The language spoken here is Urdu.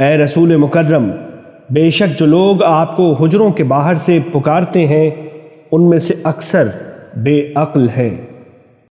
اے رسول مکرم، بے شک جو لوگ آپ کو حجروں کے باہر سے پکارتے ہیں، ان میں سے اکثر بے عقل ہیں۔